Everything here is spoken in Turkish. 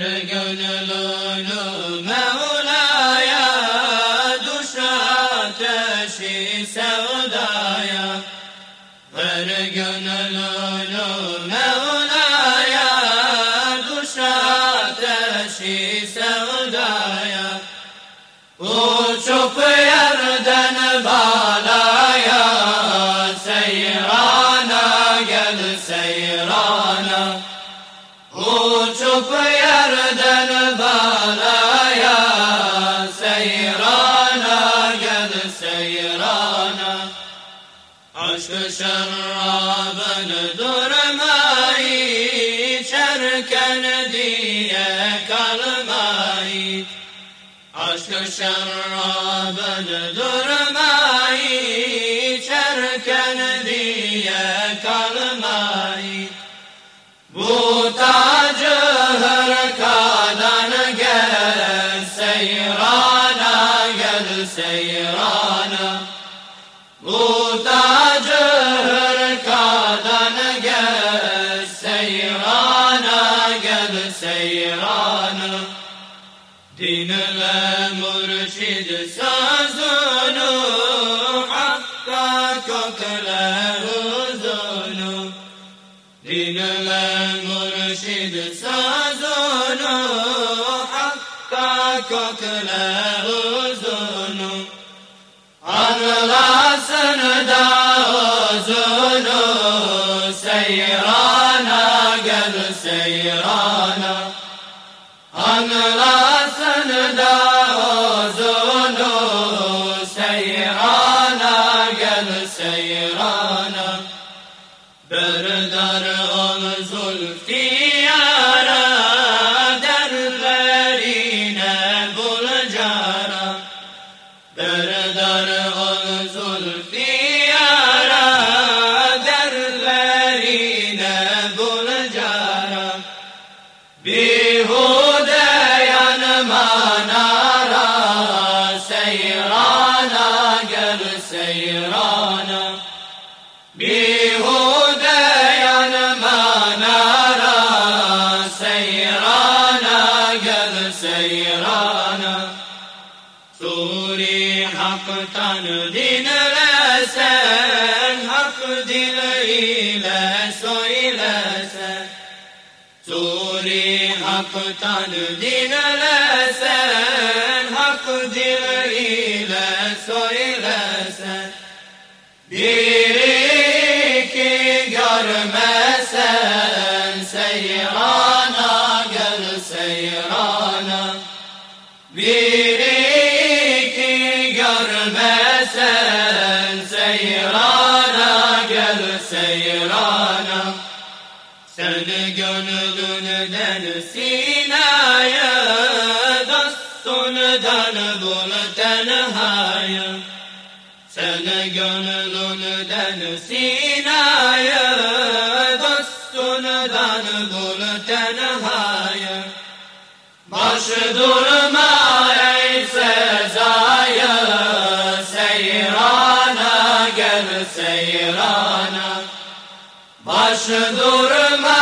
Gönlünü Mevla'ya Düş ateşi sevdaya. Ver gönlünü Mevla'ya Düş ateşi Uçup yerden balaya Seyrana gel seyrana. Uçup yerden balaya Seyrana gel seyrana. Aşk şerrabın durma içerken diye kalma Aşk şerrabın durma Dinle mürşid sözünü Hakka kokle huzunu. Dinle mürşid sözünü Hakka kokle huzunu Anlasın da uzunu Seyrana gel seyrana. Anlasın da uzunu Seyrana gel seyrana. Berdar ol zulfiyara Derlerine bul cara Bihude yanmanara Seyrana gel seyrana. Bihude yanmanara Seyrana gel seyrana. Suri haktan dinlesen Hak dil haktan dinlesen Hak dil söylesen. Bir iki görmesen Seyrana gel seyrana Bir iki görmesen Seyrana gel seyrana Sen gönlünden sinaya Dostundan bul tenhaya. Sen gönlünden sinaya Dostundan bul tenhaya. Baş durma ey sezaya Seyrana gel seyrana Baş durma